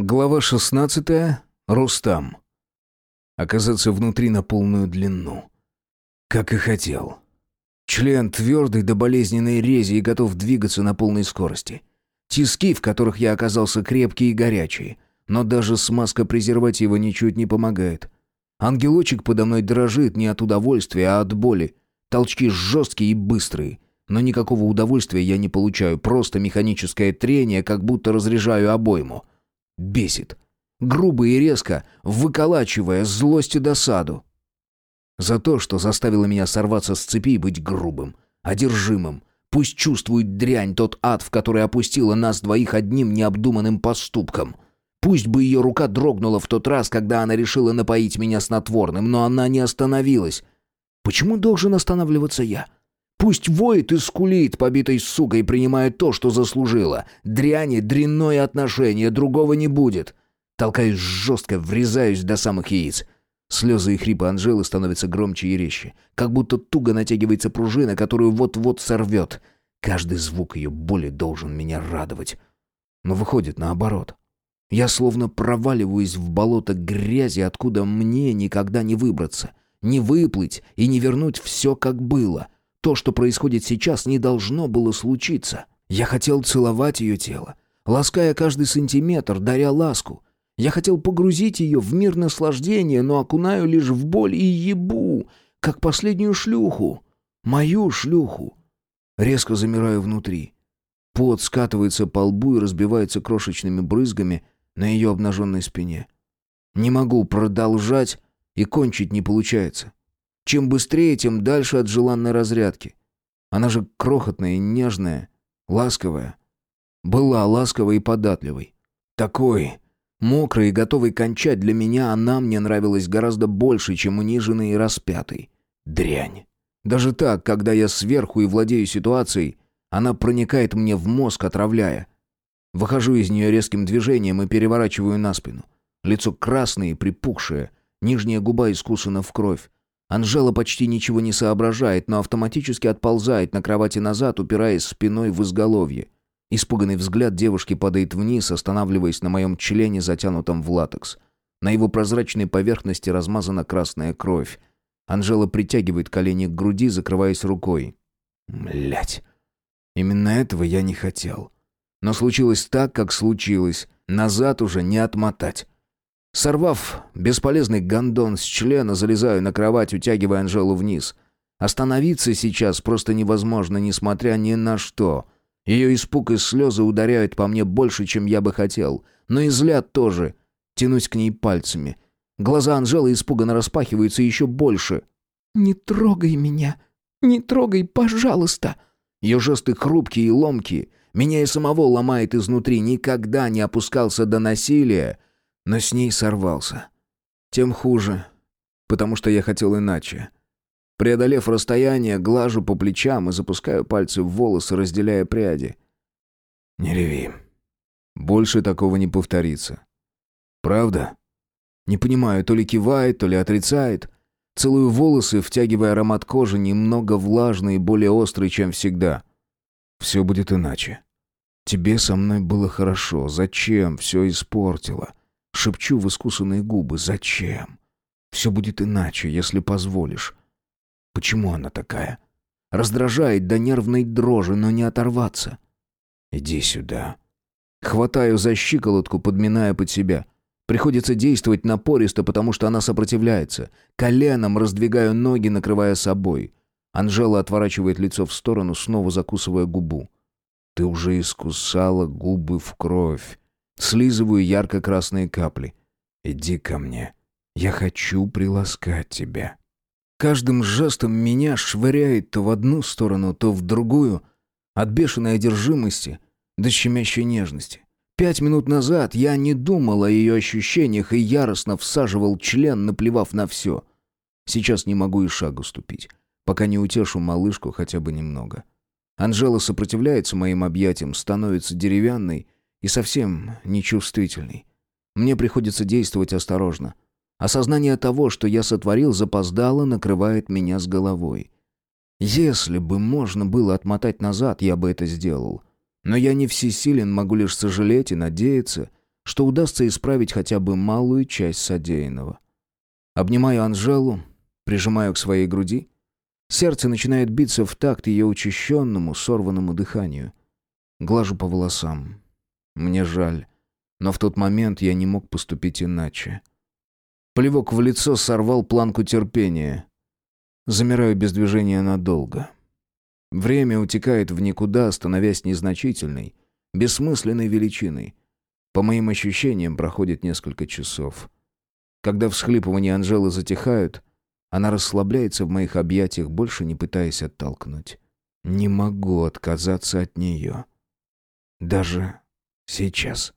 Глава 16. Рустам. Оказаться внутри на полную длину. Как и хотел. Член твердый до болезненной рези и готов двигаться на полной скорости. Тиски, в которых я оказался крепкие и горячие. Но даже смазка презерватива ничуть не помогает. Ангелочек подо мной дрожит не от удовольствия, а от боли. Толчки жесткие и быстрые. Но никакого удовольствия я не получаю. Просто механическое трение, как будто разряжаю обойму. Бесит. Грубо и резко, выколачивая злость и досаду. За то, что заставило меня сорваться с цепи и быть грубым, одержимым. Пусть чувствует дрянь тот ад, в который опустила нас двоих одним необдуманным поступком. Пусть бы ее рука дрогнула в тот раз, когда она решила напоить меня снотворным, но она не остановилась. Почему должен останавливаться я? Пусть воет и скулит побитой сукой, принимая то, что заслужила. Дряни, дрянное отношение, другого не будет. Толкаюсь жестко, врезаюсь до самых яиц. Слезы и хрипы Анжелы становятся громче и резче, как будто туго натягивается пружина, которую вот-вот сорвет. Каждый звук ее боли должен меня радовать. Но выходит наоборот. Я словно проваливаюсь в болото грязи, откуда мне никогда не выбраться, не выплыть и не вернуть все, как было — то, что происходит сейчас, не должно было случиться. Я хотел целовать ее тело, лаская каждый сантиметр, даря ласку. Я хотел погрузить ее в мир наслаждения, но окунаю лишь в боль и ебу, как последнюю шлюху. Мою шлюху. Резко замираю внутри. Пот скатывается по лбу и разбивается крошечными брызгами на ее обнаженной спине. Не могу продолжать, и кончить не получается. Чем быстрее, тем дальше от желанной разрядки. Она же крохотная и нежная, ласковая. Была ласковой и податливой. Такой, мокрой и готовой кончать для меня она мне нравилась гораздо больше, чем униженный и распятый. Дрянь. Даже так, когда я сверху и владею ситуацией, она проникает мне в мозг, отравляя. Выхожу из нее резким движением и переворачиваю на спину. Лицо красное и припухшее, нижняя губа искусана в кровь. Анжела почти ничего не соображает, но автоматически отползает на кровати назад, упираясь спиной в изголовье. Испуганный взгляд девушки падает вниз, останавливаясь на моем члене, затянутом в латекс. На его прозрачной поверхности размазана красная кровь. Анжела притягивает колени к груди, закрываясь рукой. Млять. Именно этого я не хотел. Но случилось так, как случилось. Назад уже не отмотать. Сорвав бесполезный гондон с члена, залезаю на кровать, утягивая Анжелу вниз. Остановиться сейчас просто невозможно, несмотря ни на что. Ее испуг и слезы ударяют по мне больше, чем я бы хотел. Но и злят тоже. Тянусь к ней пальцами. Глаза Анжелы испуганно распахиваются еще больше. «Не трогай меня! Не трогай, пожалуйста!» Ее жесты хрупкие и ломкие. Меня и самого ломает изнутри. Никогда не опускался до насилия но с ней сорвался. Тем хуже, потому что я хотел иначе. Преодолев расстояние, глажу по плечам и запускаю пальцы в волосы, разделяя пряди. Не реви. Больше такого не повторится. Правда? Не понимаю, то ли кивает, то ли отрицает. Целую волосы, втягивая аромат кожи, немного влажный и более острый, чем всегда. Все будет иначе. Тебе со мной было хорошо. Зачем все испортила? Шепчу в искусанные губы. «Зачем? Все будет иначе, если позволишь». Почему она такая? Раздражает до нервной дрожи, но не оторваться. «Иди сюда». Хватаю за щиколотку, подминая под себя. Приходится действовать напористо, потому что она сопротивляется. Коленом раздвигаю ноги, накрывая собой. Анжела отворачивает лицо в сторону, снова закусывая губу. «Ты уже искусала губы в кровь. Слизываю ярко-красные капли. «Иди ко мне. Я хочу приласкать тебя». Каждым жестом меня швыряет то в одну сторону, то в другую. От бешеной одержимости до щемящей нежности. Пять минут назад я не думал о ее ощущениях и яростно всаживал член, наплевав на все. Сейчас не могу и шагу ступить, пока не утешу малышку хотя бы немного. Анжела сопротивляется моим объятиям, становится деревянной и совсем нечувствительный. Мне приходится действовать осторожно. Осознание того, что я сотворил, запоздало, накрывает меня с головой. Если бы можно было отмотать назад, я бы это сделал. Но я не всесилен, могу лишь сожалеть и надеяться, что удастся исправить хотя бы малую часть содеянного. Обнимаю Анжелу, прижимаю к своей груди. Сердце начинает биться в такт ее учащенному, сорванному дыханию. Глажу по волосам. Мне жаль, но в тот момент я не мог поступить иначе. Плевок в лицо сорвал планку терпения. Замираю без движения надолго. Время утекает в никуда, становясь незначительной, бессмысленной величиной. По моим ощущениям, проходит несколько часов. Когда всхлипывания Анжелы затихают, она расслабляется в моих объятиях, больше не пытаясь оттолкнуть. Не могу отказаться от нее. Даже сейчас.